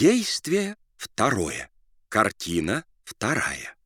Действие второе. Картина вторая.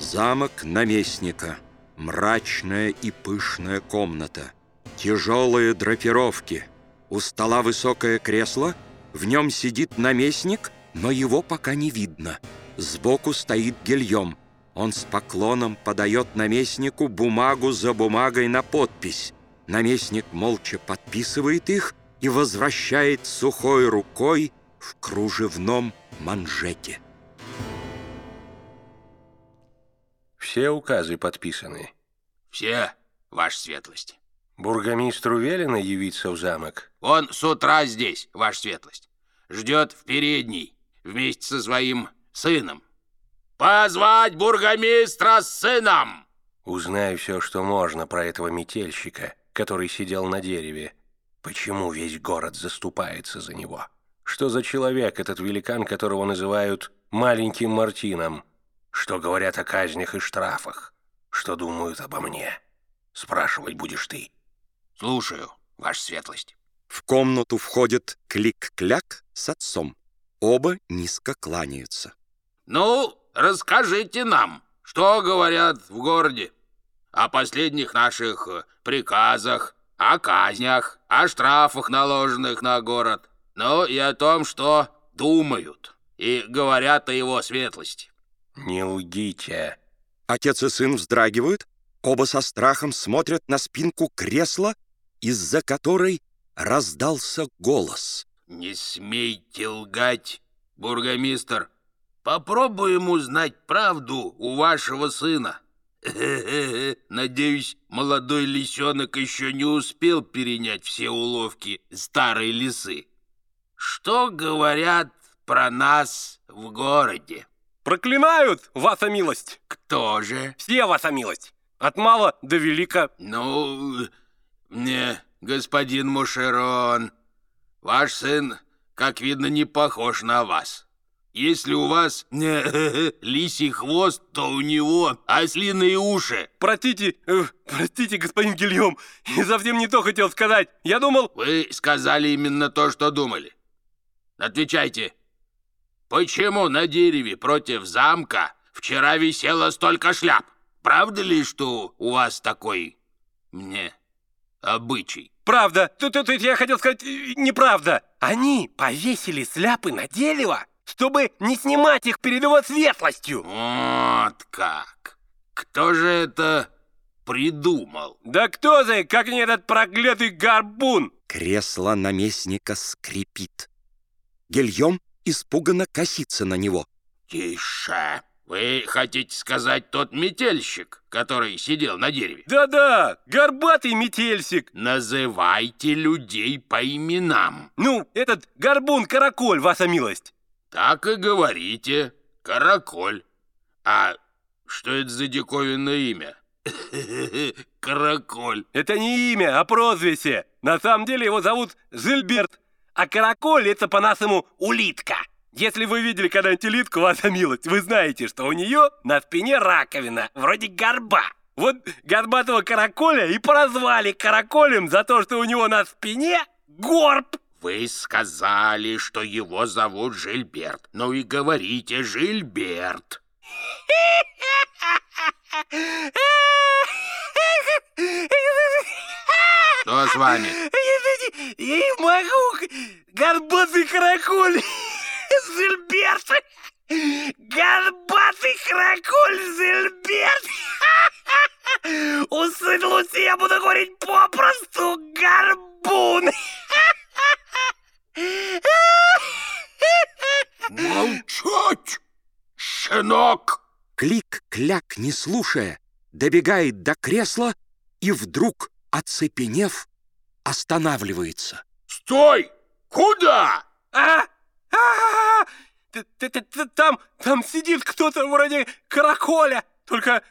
Замок наместника. Мрачная и пышная комната. Тяжелые драпировки. У стола высокое кресло. В нем сидит наместник, но его пока не видно. Сбоку стоит гильем. Он с поклоном подает наместнику бумагу за бумагой на подпись. Наместник молча подписывает их и возвращает сухой рукой в кружевном манжете. Все указы подписаны. Все, ваша светлость. Бургомистру велено явиться в замок. Он с утра здесь, ваша светлость. Ждет в передней вместе со своим сыном. Позвать бургомистра с сыном! Узнай все, что можно про этого метельщика, который сидел на дереве. Почему весь город заступается за него? Что за человек этот великан, которого называют «маленьким Мартином»? Что говорят о казнях и штрафах? Что думают обо мне? Спрашивать будешь ты. Слушаю, ваша светлость. В комнату входит Клик-Кляк с отцом. Оба низко кланяются. Ну, расскажите нам, что говорят в городе о последних наших э, приказах, о казнях, о штрафах, наложенных на город, ну и о том, что думают и говорят о его светлости. Не лгите. Отец и сын вздрагивают, оба со страхом смотрят на спинку кресла, из-за которой раздался голос. Не смейте лгать, бургомистр. Попробуем узнать правду у вашего сына. Надеюсь, молодой лисенок еще не успел перенять все уловки старой лисы. Что говорят про нас в городе? Проклинают, ваша милость! Кто же? Все, ваша милость! От мала до велика. Ну, не, господин Мушерон, ваш сын, как видно, не похож на вас. Если у вас не, лисий хвост, то у него ослиные уши. Простите, э, простите, господин Гильем, я совсем не то хотел сказать. Я думал... Вы сказали именно то, что думали. Отвечайте. Почему на дереве против замка вчера висело столько шляп? Правда ли, что у вас такой... мне... обычай? Правда. Тут, тут, тут я хотел сказать, э, неправда. Они повесили сляпы на дерево, чтобы не снимать их перед его светлостью. Вот как. Кто же это придумал? Да кто же, как не этот проклятый горбун? Кресло наместника скрипит. Гильем испуганно косится на него. Тише. Вы хотите сказать тот метельщик, который сидел на дереве? Да-да, горбатый метельщик. Называйте людей по именам. Ну, этот горбун-караколь, ваша милость. Так и говорите. Караколь. А что это за диковинное имя? Караколь. Это не имя, а прозвище. На самом деле его зовут Жильберт. А караколь это по-нашему улитка. Если вы видели когда-нибудь улитку, ваша милость, вы знаете, что у нее на спине раковина, вроде горба. Вот горбатого караколя и прозвали караколем за то, что у него на спине горб. Вы сказали, что его зовут Жильберт. Ну и говорите, Жильберт. Что с вами? Не могу. Горбатый караколь. Зельберт. Горбатый караколь Зельберт. У сын Луси я буду говорить попросту горбун. Молчать, щенок! Клик-кляк, не слушая, добегает до кресла и вдруг, оцепенев, останавливается. Стой! Куда? А? А? Т- т- Там, там сидит кто-то вроде караколя, только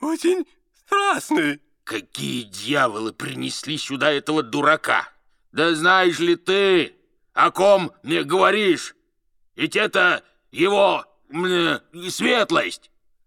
очень страшный. Какие дьяволы принесли сюда этого дурака? Да знаешь ли ты, о ком мне говоришь? Ведь это его мне, светлость.